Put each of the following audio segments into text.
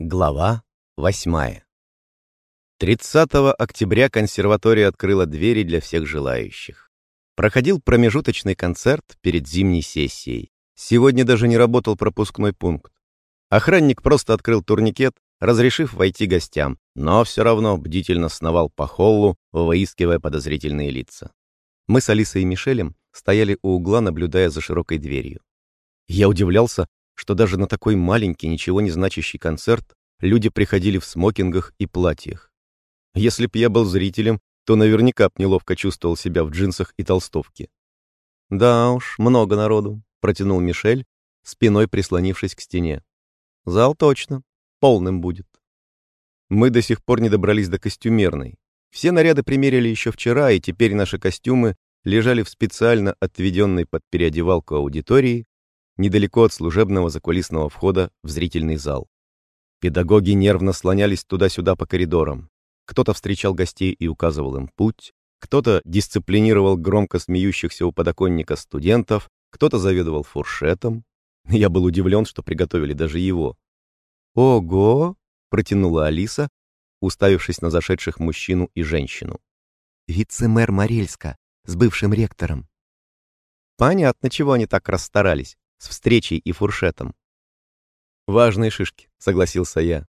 Глава 8. 30 октября консерватория открыла двери для всех желающих. Проходил промежуточный концерт перед зимней сессией. Сегодня даже не работал пропускной пункт. Охранник просто открыл турникет, разрешив войти гостям, но все равно бдительно сновал по холлу, выискивая подозрительные лица. Мы с Алисой и Мишелем стояли у угла, наблюдая за широкой дверью. Я удивлялся, что даже на такой маленький, ничего не значащий концерт люди приходили в смокингах и платьях. Если б я был зрителем, то наверняка б неловко чувствовал себя в джинсах и толстовке. «Да уж, много народу», — протянул Мишель, спиной прислонившись к стене. «Зал точно, полным будет». Мы до сих пор не добрались до костюмерной. Все наряды примерили еще вчера, и теперь наши костюмы лежали в специально отведенной под переодевалку аудитории, недалеко от служебного закулисного входа в зрительный зал. Педагоги нервно слонялись туда-сюда по коридорам. Кто-то встречал гостей и указывал им путь, кто-то дисциплинировал громко смеющихся у подоконника студентов, кто-то заведовал фуршетом. Я был удивлен, что приготовили даже его. «Ого!» — протянула Алиса, уставившись на зашедших мужчину и женщину. «Вице-мэр Морельска с бывшим ректором». Понятно, чего они так расстарались с встречей и фуршетом. «Важные шишки», — согласился я.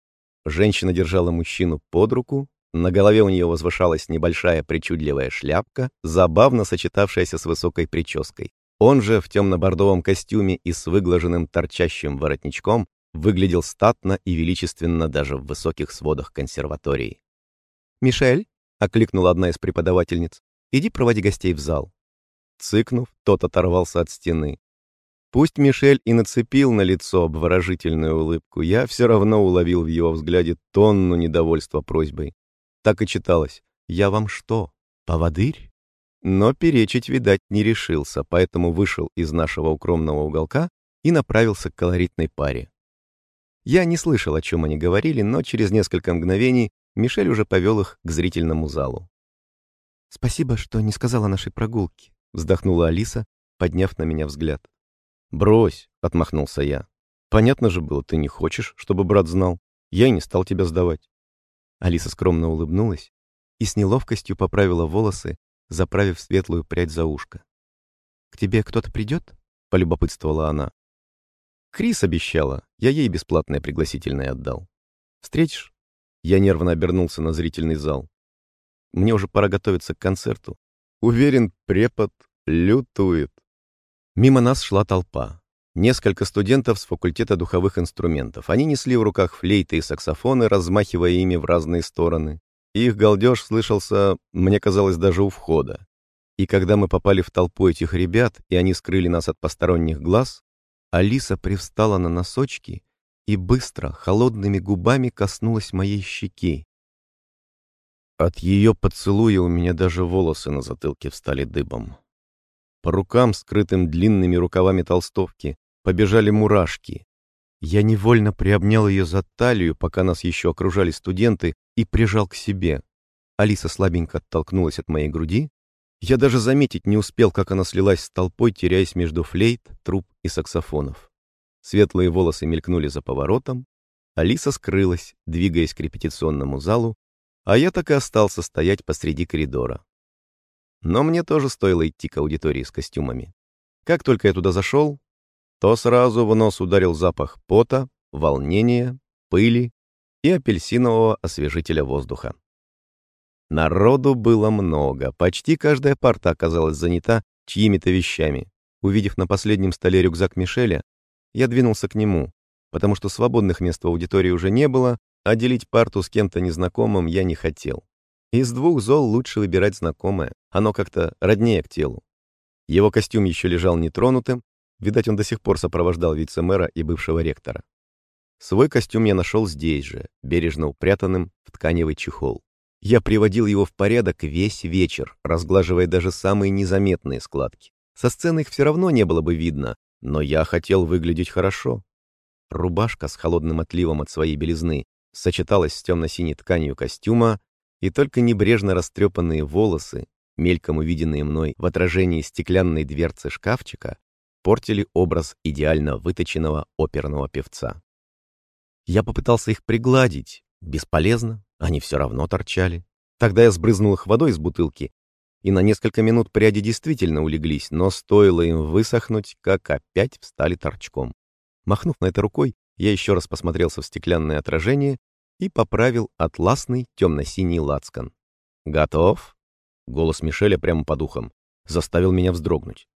Женщина держала мужчину под руку, на голове у нее возвышалась небольшая причудливая шляпка, забавно сочетавшаяся с высокой прической. Он же в темно-бордовом костюме и с выглаженным торчащим воротничком выглядел статно и величественно даже в высоких сводах консерватории. «Мишель», — окликнула одна из преподавательниц, — «иди проводи гостей в зал». Цыкнув, тот оторвался от стены. Пусть Мишель и нацепил на лицо обворожительную улыбку, я все равно уловил в его взгляде тонну недовольства просьбой. Так и читалось «Я вам что, поводырь?» Но перечить, видать, не решился, поэтому вышел из нашего укромного уголка и направился к колоритной паре. Я не слышал, о чем они говорили, но через несколько мгновений Мишель уже повел их к зрительному залу. «Спасибо, что не сказала нашей прогулке», — вздохнула Алиса, подняв на меня взгляд. «Брось», — отмахнулся я. «Понятно же было, ты не хочешь, чтобы брат знал. Я и не стал тебя сдавать». Алиса скромно улыбнулась и с неловкостью поправила волосы, заправив светлую прядь за ушко. «К тебе кто-то придет?» — полюбопытствовала она. «Крис обещала, я ей бесплатное пригласительное отдал. Встретишь?» Я нервно обернулся на зрительный зал. Мне уже пора готовиться к концерту. Уверен, препод лютует. Мимо нас шла толпа. Несколько студентов с факультета духовых инструментов. Они несли в руках флейты и саксофоны, размахивая ими в разные стороны. Их галдеж слышался, мне казалось, даже у входа. И когда мы попали в толпу этих ребят, и они скрыли нас от посторонних глаз, Алиса привстала на носочки и быстро, холодными губами коснулась моей щеки. От ее поцелуя у меня даже волосы на затылке встали дыбом. По рукам, скрытым длинными рукавами толстовки, побежали мурашки. Я невольно приобнял ее за талию, пока нас еще окружали студенты, и прижал к себе. Алиса слабенько оттолкнулась от моей груди. Я даже заметить не успел, как она слилась с толпой, теряясь между флейт, труб и саксофонов. Светлые волосы мелькнули за поворотом. Алиса скрылась, двигаясь к репетиционному залу, а я так и остался стоять посреди коридора. Но мне тоже стоило идти к аудитории с костюмами. Как только я туда зашел, то сразу в нос ударил запах пота, волнения, пыли и апельсинового освежителя воздуха. Народу было много, почти каждая парта оказалась занята чьими-то вещами. Увидев на последнем столе рюкзак Мишеля, я двинулся к нему, потому что свободных мест в аудитории уже не было, а делить парту с кем-то незнакомым я не хотел. Из двух зол лучше выбирать знакомое, оно как-то роднее к телу. Его костюм еще лежал нетронутым, видать, он до сих пор сопровождал вице-мэра и бывшего ректора. Свой костюм я нашел здесь же, бережно упрятанным в тканевый чехол. Я приводил его в порядок весь вечер, разглаживая даже самые незаметные складки. Со сцены их все равно не было бы видно, но я хотел выглядеть хорошо. Рубашка с холодным отливом от своей белизны сочеталась с темно-синей тканью костюма, и только небрежно растрепанные волосы, мельком увиденные мной в отражении стеклянной дверцы шкафчика, портили образ идеально выточенного оперного певца. Я попытался их пригладить. Бесполезно, они все равно торчали. Тогда я сбрызнул их водой из бутылки, и на несколько минут пряди действительно улеглись, но стоило им высохнуть, как опять встали торчком. Махнув на это рукой, я еще раз посмотрелся в стеклянное отражение и поправил атласный темно-синий лацкан. «Готов?» Голос Мишеля прямо по духам заставил меня вздрогнуть.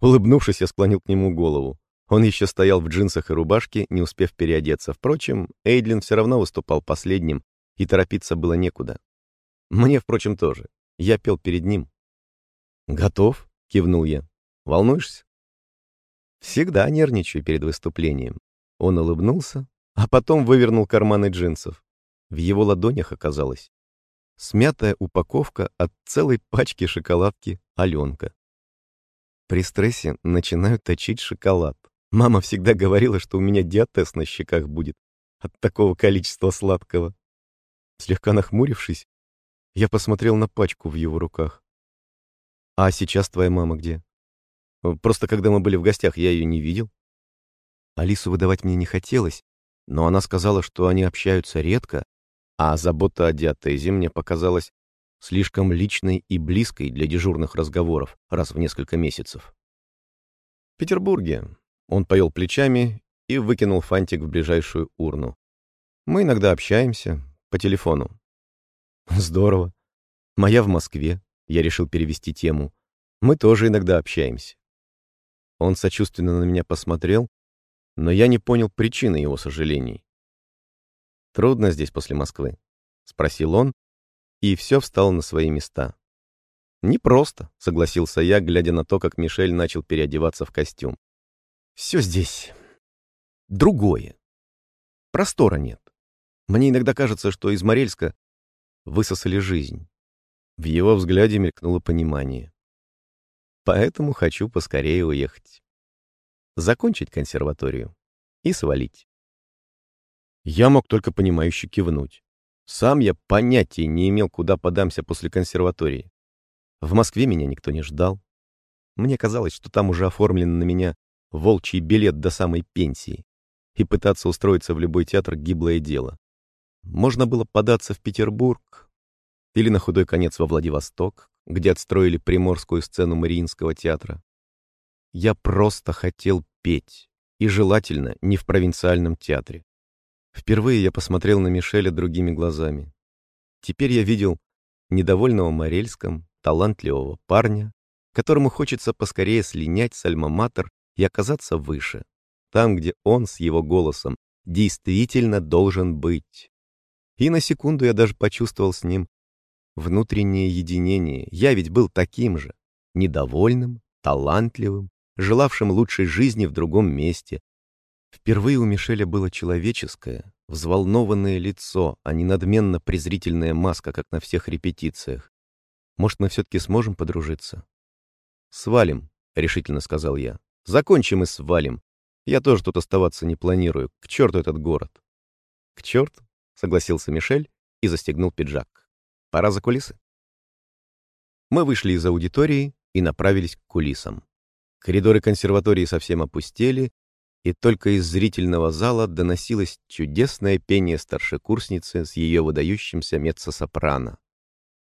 Улыбнувшись, я склонил к нему голову. Он еще стоял в джинсах и рубашке, не успев переодеться. Впрочем, Эйдлин все равно выступал последним, и торопиться было некуда. Мне, впрочем, тоже. Я пел перед ним. «Готов?» — кивнул я. «Волнуешься?» «Всегда нервничаю перед выступлением». Он улыбнулся, а потом вывернул карманы джинсов. В его ладонях оказалась смятая упаковка от целой пачки шоколадки «Аленка». При стрессе начинаю точить шоколад. Мама всегда говорила, что у меня диатез на щеках будет от такого количества сладкого. Слегка нахмурившись, я посмотрел на пачку в его руках. «А сейчас твоя мама где?» «Просто когда мы были в гостях, я ее не видел». Алису выдавать мне не хотелось, но она сказала, что они общаются редко, а забота о диатезе мне показалась слишком личной и близкой для дежурных разговоров раз в несколько месяцев. В Петербурге он повел плечами и выкинул фантик в ближайшую урну. Мы иногда общаемся по телефону. Здорово. Моя в Москве. Я решил перевести тему. Мы тоже иногда общаемся. Он сочувственно на меня посмотрел, но я не понял причины его сожалений. Трудно здесь после Москвы, спросил он, и все встало на свои места. «Непросто», — согласился я, глядя на то, как Мишель начал переодеваться в костюм. «Все здесь другое. Простора нет. Мне иногда кажется, что из Морельска высосали жизнь». В его взгляде мелькнуло понимание. «Поэтому хочу поскорее уехать. Закончить консерваторию и свалить». Я мог только понимающе кивнуть. Сам я понятия не имел, куда подамся после консерватории. В Москве меня никто не ждал. Мне казалось, что там уже оформлен на меня волчий билет до самой пенсии, и пытаться устроиться в любой театр — гиблое дело. Можно было податься в Петербург или на худой конец во Владивосток, где отстроили приморскую сцену Мариинского театра. Я просто хотел петь, и желательно не в провинциальном театре. Впервые я посмотрел на Мишеля другими глазами. Теперь я видел недовольного Морельском, талантливого парня, которому хочется поскорее слинять с альма-матер и оказаться выше, там, где он с его голосом действительно должен быть. И на секунду я даже почувствовал с ним внутреннее единение. Я ведь был таким же, недовольным, талантливым, желавшим лучшей жизни в другом месте, Впервые у Мишеля было человеческое, взволнованное лицо, а не надменно презрительная маска, как на всех репетициях. Может, мы все-таки сможем подружиться? «Свалим», — решительно сказал я. «Закончим и свалим. Я тоже тут оставаться не планирую. К черту этот город». «К черту», — согласился Мишель и застегнул пиджак. «Пора за кулисы». Мы вышли из аудитории и направились к кулисам. Коридоры консерватории совсем опустели, и только из зрительного зала доносилось чудесное пение старшекурсницы с ее выдающимся меццо-сопрано.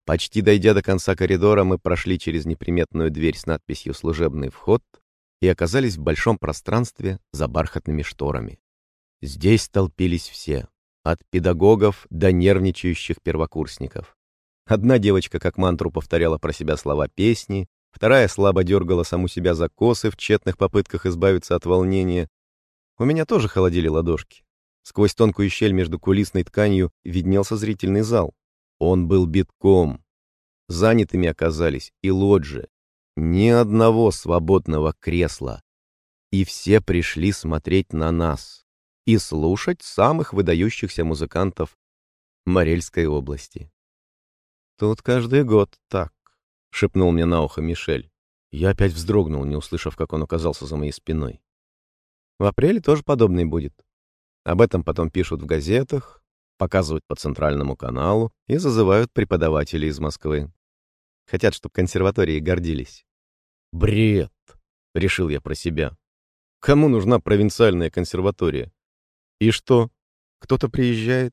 Почти дойдя до конца коридора, мы прошли через неприметную дверь с надписью «Служебный вход» и оказались в большом пространстве за бархатными шторами. Здесь толпились все, от педагогов до нервничающих первокурсников. Одна девочка как мантру повторяла про себя слова песни, вторая слабо дергала саму себя за косы в тщетных попытках избавиться от волнения, у меня тоже холодили ладошки. Сквозь тонкую щель между кулисной тканью виднелся зрительный зал. Он был битком. Занятыми оказались и лоджи. Ни одного свободного кресла. И все пришли смотреть на нас и слушать самых выдающихся музыкантов Морельской области. «Тут каждый год так», — шепнул мне на ухо Мишель. Я опять вздрогнул, не услышав, как он оказался за моей спиной. В апреле тоже подобный будет. Об этом потом пишут в газетах, показывают по центральному каналу и зазывают преподавателей из Москвы. Хотят, чтобы консерватории гордились. Бред, решил я про себя. Кому нужна провинциальная консерватория? И что, Кто-то приезжает?»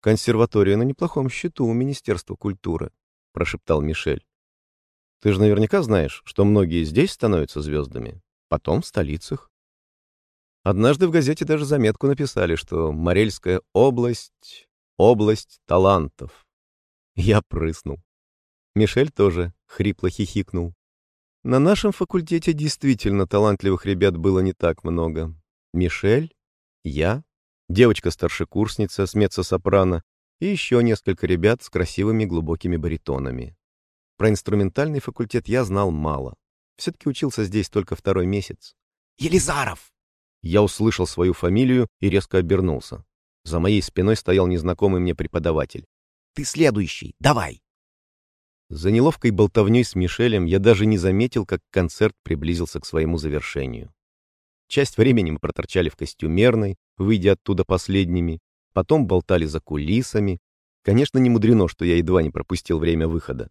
«Консерватория на неплохом счету у Министерства культуры», — прошептал Мишель. «Ты же наверняка знаешь, что многие здесь становятся звездами, потом в столицах. Однажды в газете даже заметку написали, что Морельская область — область талантов. Я прыснул. Мишель тоже хрипло хихикнул. На нашем факультете действительно талантливых ребят было не так много. Мишель, я, девочка-старшекурсница с меццо-сопрано и еще несколько ребят с красивыми глубокими баритонами. Про инструментальный факультет я знал мало. Все-таки учился здесь только второй месяц. «Елизаров!» Я услышал свою фамилию и резко обернулся. За моей спиной стоял незнакомый мне преподаватель. «Ты следующий, давай!» За неловкой болтовней с Мишелем я даже не заметил, как концерт приблизился к своему завершению. Часть времени мы проторчали в костюмерной, выйдя оттуда последними, потом болтали за кулисами. Конечно, не мудрено, что я едва не пропустил время выхода.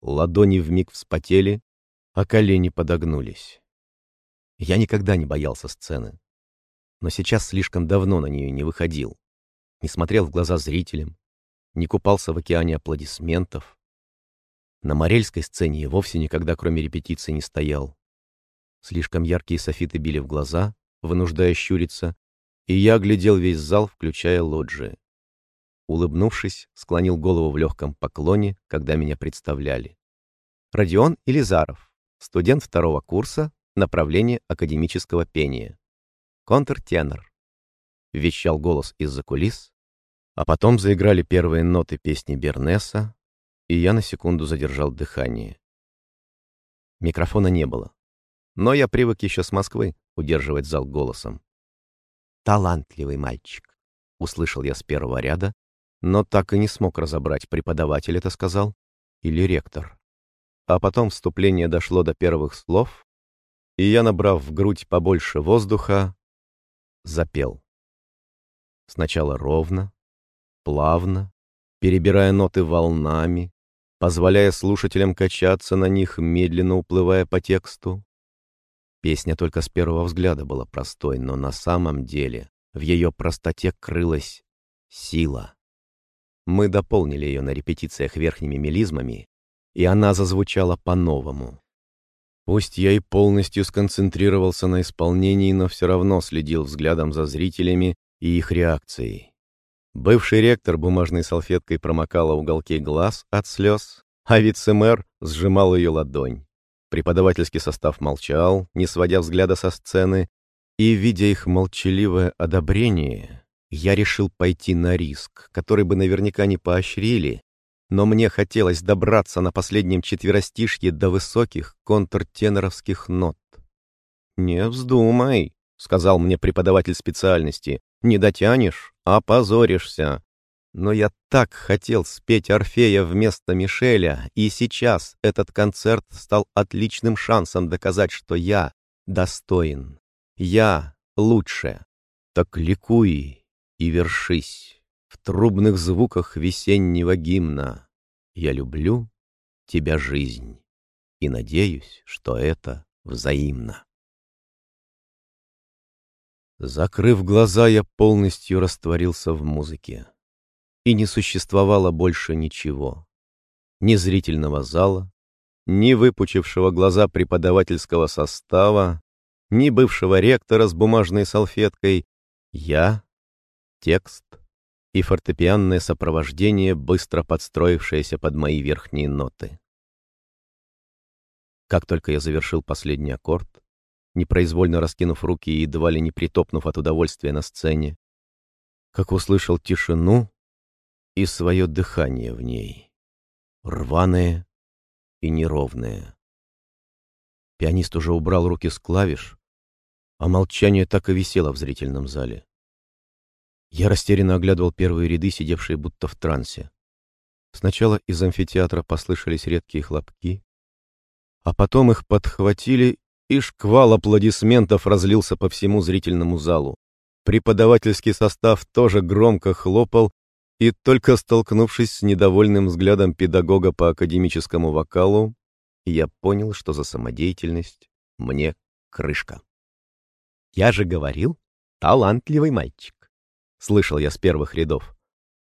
Ладони вмиг вспотели, а колени подогнулись. Я никогда не боялся сцены. Но сейчас слишком давно на нее не выходил. Не смотрел в глаза зрителям, не купался в океане аплодисментов, на Морельской сцене я вовсе никогда, кроме репетиции, не стоял. Слишком яркие софиты били в глаза, вынуждая щуриться, и я оглядел весь зал, включая лоджии. Улыбнувшись, склонил голову в легком поклоне, когда меня представляли. Родион Илизаров, студент второго курса, направление академического пения. Контртенор. Вещал голос из-за кулис, а потом заиграли первые ноты песни Бернеса, и я на секунду задержал дыхание. Микрофона не было. Но я привык еще с Москвы удерживать зал голосом. «Талантливый мальчик», — услышал я с первого ряда, но так и не смог разобрать, преподаватель это сказал или ректор. А потом вступление дошло до первых слов, и я, набрав в грудь побольше воздуха, запел. Сначала ровно, плавно, перебирая ноты волнами, позволяя слушателям качаться на них, медленно уплывая по тексту. Песня только с первого взгляда была простой, но на самом деле в ее простоте крылась сила. Мы дополнили ее на репетициях верхними мелизмами, и она зазвучала по-новому. Пусть я и полностью сконцентрировался на исполнении, но все равно следил взглядом за зрителями и их реакцией. Бывший ректор бумажной салфеткой промокала уголки глаз от слез, а вице-мэр сжимал ее ладонь. Преподавательский состав молчал, не сводя взгляда со сцены, и, видя их молчаливое одобрение, я решил пойти на риск, который бы наверняка не поощрили, но мне хотелось добраться на последнем четверостишье до высоких контртеноровских нот. «Не вздумай», — сказал мне преподаватель специальности, — «не дотянешь, опозоришься. Но я так хотел спеть Орфея вместо Мишеля, и сейчас этот концерт стал отличным шансом доказать, что я достоин. Я лучше. Так ликуй и вершись в трубных звуках весеннего гимна. Я люблю тебя, жизнь, и надеюсь, что это взаимно. Закрыв глаза, я полностью растворился в музыке. И не существовало больше ничего. Ни зрительного зала, ни выпучившего глаза преподавательского состава, ни бывшего ректора с бумажной салфеткой. Я, текст и фортепианное сопровождение, быстро подстроившееся под мои верхние ноты. Как только я завершил последний аккорд, непроизвольно раскинув руки и едва ли не притопнув от удовольствия на сцене, как услышал тишину и свое дыхание в ней, рваное и неровное. Пианист уже убрал руки с клавиш, а молчание так и висело в зрительном зале. Я растерянно оглядывал первые ряды, сидевшие будто в трансе. Сначала из амфитеатра послышались редкие хлопки, а потом их подхватили и шквал аплодисментов разлился по всему зрительному залу. Преподавательский состав тоже громко хлопал, и только столкнувшись с недовольным взглядом педагога по академическому вокалу, я понял, что за самодеятельность мне крышка. Я же говорил, талантливый мальчик. слышал я с первых рядов.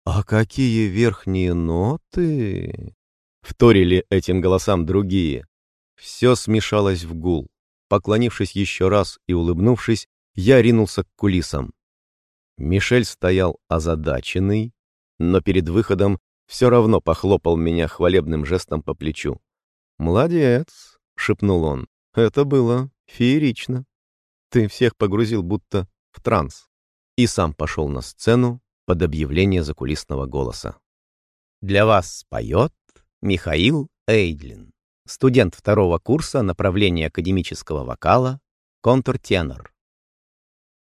«А какие верхние ноты?» Вторили этим голосам другие. Все смешалось в гул. Поклонившись еще раз и улыбнувшись, я ринулся к кулисам. Мишель стоял озадаченный, но перед выходом все равно похлопал меня хвалебным жестом по плечу. «Молодец!» — шепнул он. «Это было феерично. Ты всех погрузил будто в транс». И сам пошел на сцену под объявление закулисного голоса. «Для вас поет Михаил Эйдлин, студент второго курса направления академического вокала, контртенор».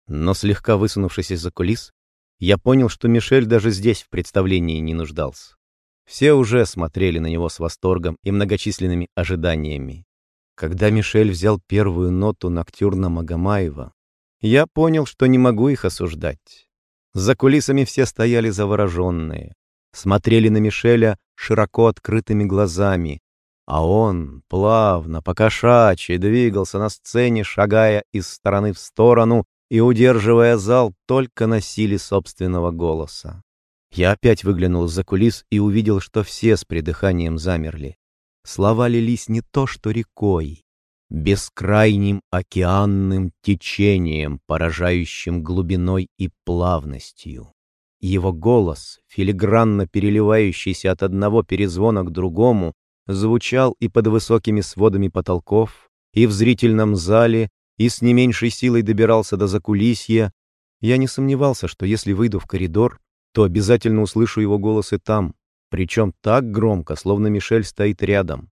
Но слегка высунувшись из-за кулис, я понял, что Мишель даже здесь в представлении не нуждался. Все уже смотрели на него с восторгом и многочисленными ожиданиями. Когда Мишель взял первую ноту ноктюрна Магомаева, я понял, что не могу их осуждать. За кулисами все стояли завороженные, смотрели на Мишеля широко открытыми глазами, а он плавно, покошачьи, двигался на сцене, шагая из стороны в сторону и удерживая зал только на силе собственного голоса. Я опять выглянул из-за кулис и увидел, что все с придыханием замерли. Слова лились не то что рекой, бескрайним океанным течением, поражающим глубиной и плавностью. Его голос, филигранно переливающийся от одного перезвона к другому, звучал и под высокими сводами потолков, и в зрительном зале, и с не меньшей силой добирался до закулисья, я не сомневался, что если выйду в коридор, то обязательно услышу его голос и там, причем так громко, словно Мишель стоит рядом.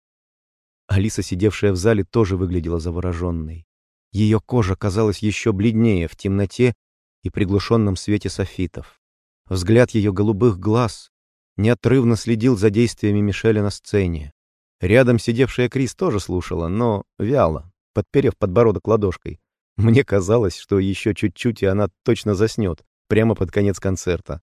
Алиса, сидевшая в зале, тоже выглядела завороженной. Ее кожа казалась еще бледнее в темноте и приглушенном свете софитов. Взгляд ее голубых глаз неотрывно следил за действиями Мишеля на сцене. Рядом сидевшая Крис тоже слушала, но вяло, подперев подбородок ладошкой. Мне казалось, что еще чуть-чуть, и она точно заснет, прямо под конец концерта.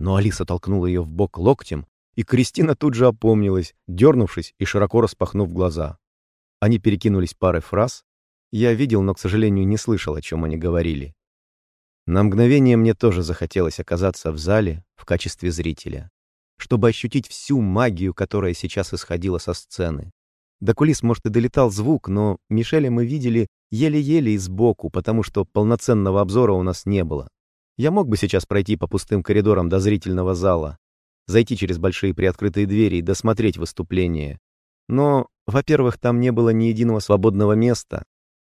Но Алиса толкнула ее в бок локтем, и Кристина тут же опомнилась, дернувшись и широко распахнув глаза. Они перекинулись парой фраз. Я видел, но, к сожалению, не слышал, о чем они говорили. На мгновение мне тоже захотелось оказаться в зале в качестве зрителя, чтобы ощутить всю магию, которая сейчас исходила со сцены. До кулис, может, и долетал звук, но Мишеля мы видели еле-еле и сбоку, потому что полноценного обзора у нас не было. Я мог бы сейчас пройти по пустым коридорам до зрительного зала, зайти через большие приоткрытые двери и досмотреть выступление. Но, во-первых, там не было ни единого свободного места,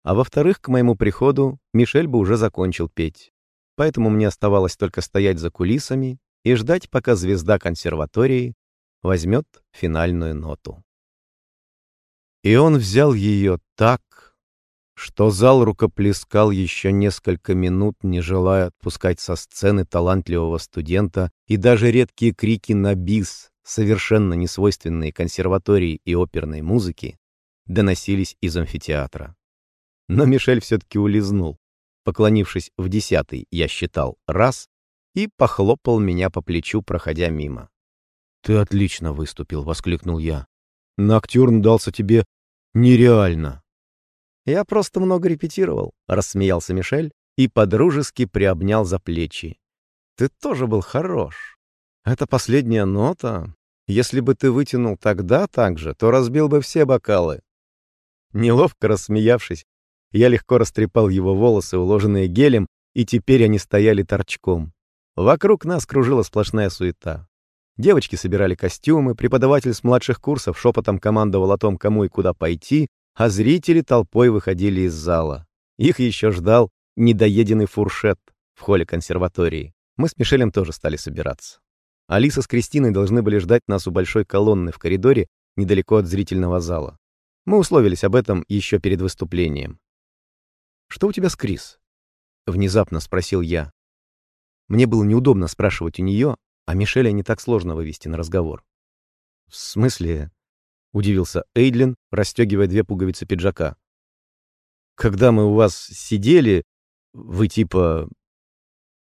а во-вторых, к моему приходу Мишель бы уже закончил петь. Поэтому мне оставалось только стоять за кулисами и ждать, пока звезда консерватории возьмет финальную ноту. И он взял ее так, что зал рукоплескал еще несколько минут, не желая отпускать со сцены талантливого студента, и даже редкие крики на бис, совершенно несвойственные консерватории и оперной музыке, доносились из амфитеатра. Но Мишель все-таки улизнул, поклонившись в десятый, я считал, раз, и похлопал меня по плечу, проходя мимо. «Ты отлично выступил», — воскликнул я. «Ноктюрн дался тебе Нереально. Я просто много репетировал, рассмеялся Мишель и подружески приобнял за плечи. Ты тоже был хорош. Это последняя нота. Если бы ты вытянул тогда так же, то разбил бы все бокалы. Неловко рассмеявшись, я легко растрепал его волосы, уложенные гелем, и теперь они стояли торчком. Вокруг нас кружила сплошная суета. Девочки собирали костюмы, преподаватель с младших курсов шепотом командовал о том, кому и куда пойти, а зрители толпой выходили из зала. Их еще ждал недоеденный фуршет в холле консерватории. Мы с Мишелем тоже стали собираться. Алиса с Кристиной должны были ждать нас у большой колонны в коридоре недалеко от зрительного зала. Мы условились об этом еще перед выступлением. «Что у тебя с Крис?» — внезапно спросил я. Мне было неудобно спрашивать у нее, а Мишеля не так сложно вывести на разговор. «В смысле?» — удивился Эйдлин, расстегивая две пуговицы пиджака. «Когда мы у вас сидели, вы типа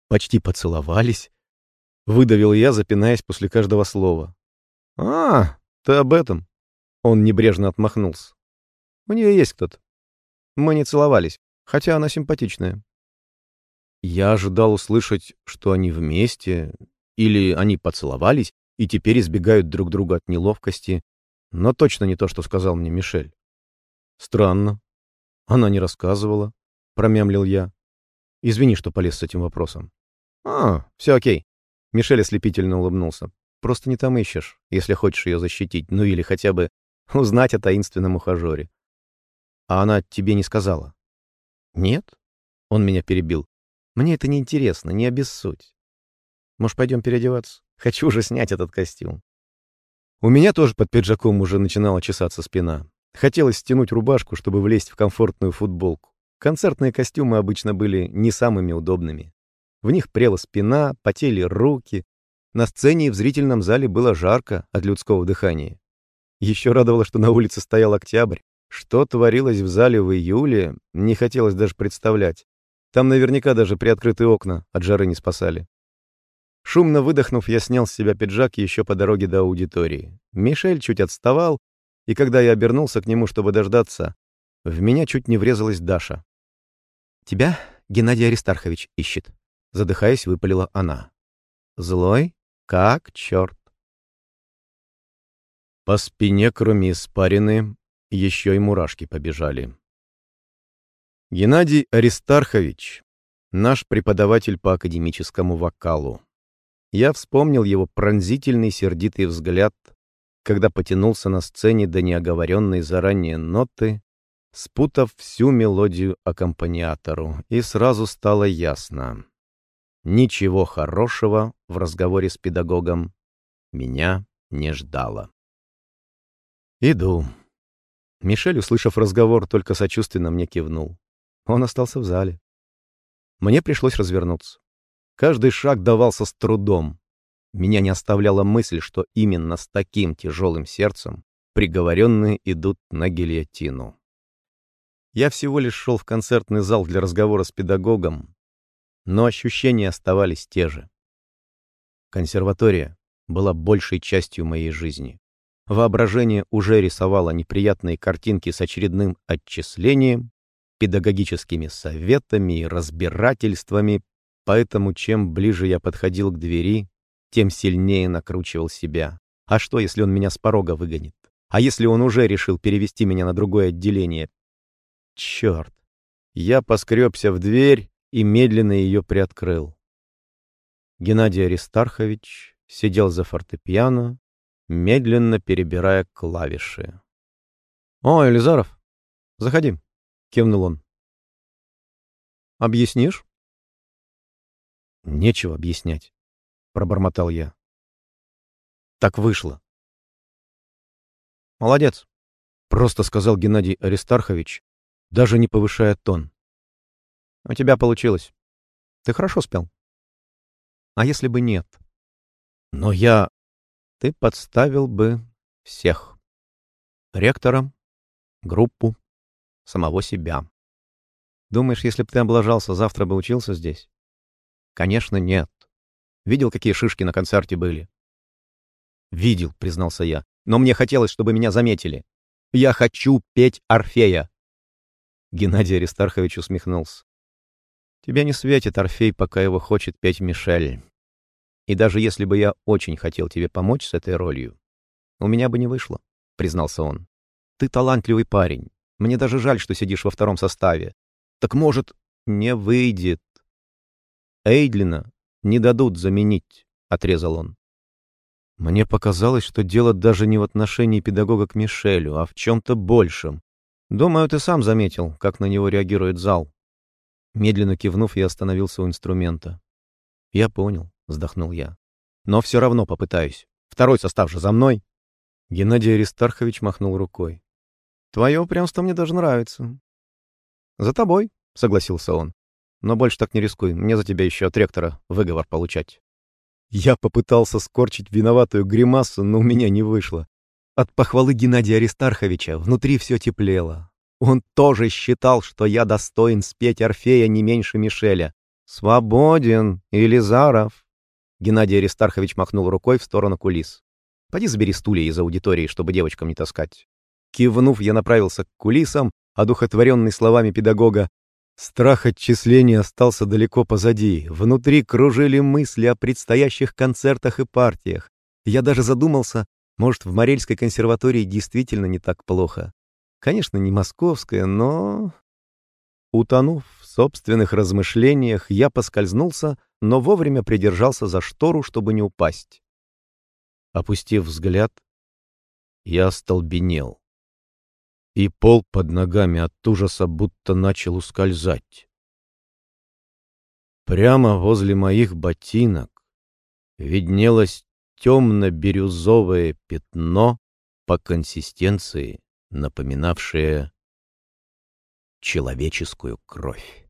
почти поцеловались?» Выдавил я, запинаясь после каждого слова. «А, ты об этом?» Он небрежно отмахнулся. «У нее есть кто-то. Мы не целовались, хотя она симпатичная». Я ожидал услышать, что они вместе, или они поцеловались и теперь избегают друг друга от неловкости, но точно не то, что сказал мне Мишель. Странно. Она не рассказывала, промямлил я. Извини, что полез с этим вопросом. А, все окей. Мишель ослепительно улыбнулся. Просто не там ищешь, если хочешь ее защитить, ну или хотя бы узнать о таинственном ухажере. А она тебе не сказала? Нет? Он меня перебил. Мне это не интересно, не обессудь. Может, пойдем переодеваться? Хочу уже снять этот костюм. У меня тоже под пиджаком уже начинала чесаться спина. Хотелось стянуть рубашку, чтобы влезть в комфортную футболку. Концертные костюмы обычно были не самыми удобными. В них прела спина, потели руки. На сцене и в зрительном зале было жарко от людского дыхания. Еще радовало, что на улице стоял октябрь. Что творилось в зале в июле, не хотелось даже представлять. Там наверняка даже приоткрытые окна от жары не спасали. Шумно выдохнув, я снял с себя пиджак еще по дороге до аудитории. Мишель чуть отставал, и когда я обернулся к нему, чтобы дождаться, в меня чуть не врезалась Даша. «Тебя Геннадий Аристархович ищет», — задыхаясь, выпалила она. «Злой? Как черт!» По спине, кроме испарины, еще и мурашки побежали. Геннадий Аристархович, наш преподаватель по академическому вокалу. Я вспомнил его пронзительный сердитый взгляд, когда потянулся на сцене до неоговоренной заранее ноты, спутав всю мелодию аккомпаниатору, и сразу стало ясно. Ничего хорошего в разговоре с педагогом меня не ждало. «Иду». Мишель, услышав разговор, только сочувственно мне кивнул. Он остался в зале. Мне пришлось развернуться. Каждый шаг давался с трудом. Меня не оставляла мысль, что именно с таким тяжелым сердцем приговоренные идут на гильотину. Я всего лишь шел в концертный зал для разговора с педагогом, но ощущения оставались те же. Консерватория была большей частью моей жизни. Воображение уже рисовало неприятные картинки с очередным отчислением, педагогическими советами и разбирательствами Поэтому чем ближе я подходил к двери, тем сильнее накручивал себя. А что, если он меня с порога выгонит? А если он уже решил перевести меня на другое отделение? Черт! Я поскребся в дверь и медленно ее приоткрыл. Геннадий Аристархович сидел за фортепиано, медленно перебирая клавиши. «О, Элизаров, заходи», — кивнул он. «Объяснишь?» Нечего объяснять, пробормотал я. Так вышло. Молодец, просто сказал Геннадий Аристархович, даже не повышая тон. У тебя получилось. Ты хорошо спел. А если бы нет? Но я... Ты подставил бы всех. Ректора, группу, самого себя. Думаешь, если бы ты облажался, завтра бы учился здесь? Конечно, нет. Видел, какие шишки на концерте были? Видел, признался я. Но мне хотелось, чтобы меня заметили. Я хочу петь Орфея. Геннадий Аристархович усмехнулся. Тебе не светит Орфей, пока его хочет петь Мишель. И даже если бы я очень хотел тебе помочь с этой ролью, у меня бы не вышло, признался он. Ты талантливый парень. Мне даже жаль, что сидишь во втором составе. Так может, не выйдет, Эйдлина не дадут заменить, — отрезал он. Мне показалось, что дело даже не в отношении педагога к Мишелю, а в чем-то большем. Думаю, ты сам заметил, как на него реагирует зал. Медленно кивнув, я остановился у инструмента. «Я понял», — вздохнул я. «Но все равно попытаюсь. Второй состав же за мной». Геннадий Аристархович махнул рукой. «Твое упрямство мне даже нравится». «За тобой», — согласился он. Но больше так не рискуй, мне за тебя еще от ректора выговор получать. Я попытался скорчить виноватую гримасу, но у меня не вышло. От похвалы Геннадия Аристарховича внутри все теплело. Он тоже считал, что я достоин спеть Орфея не меньше Мишеля. «Свободен, Елизаров!» Геннадий Аристархович махнул рукой в сторону кулис. «Поди забери стулья из аудитории, чтобы девочкам не таскать». Кивнув, я направился к кулисам, одухотворенный словами педагога, Страх отчисления остался далеко позади. Внутри кружили мысли о предстоящих концертах и партиях. Я даже задумался, может, в Морельской консерватории действительно не так плохо. Конечно, не московская, но... Утонув в собственных размышлениях, я поскользнулся, но вовремя придержался за штору, чтобы не упасть. Опустив взгляд, я остолбенел. И пол под ногами от ужаса будто начал ускользать. Прямо возле моих ботинок виднелось темно-бирюзовое пятно по консистенции, напоминавшее человеческую кровь.